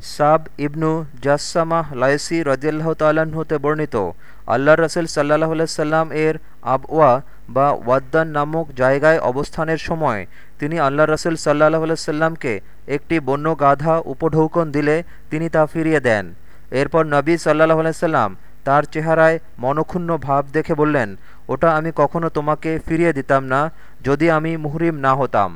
Sub ইবনু জাসামাহ লাইসি রদিয়াল্লাহ তাল্লাহ্ন হতে বর্ণিত আল্লাহ রসুল সাল্লাহ সাল্লাম এর আবওয়া বা ওয়াদ্দান নামক জায়গায় অবস্থানের সময় তিনি আল্লাহ রসুল সাল্লাহ সাল্লামকে একটি বন্য গাধা উপঢৌকন দিলে তিনি তা ফিরিয়ে দেন। এরপর নবী সাল্লাহ সাল্লাম তার চেহারায় মনক্ষুণ্ণ ভাব দেখে বললেন, ওটা আমি কখনো তোমাকে ফিরিয়ে দিতাম না, যদি আমি মুহরিম না হতাম।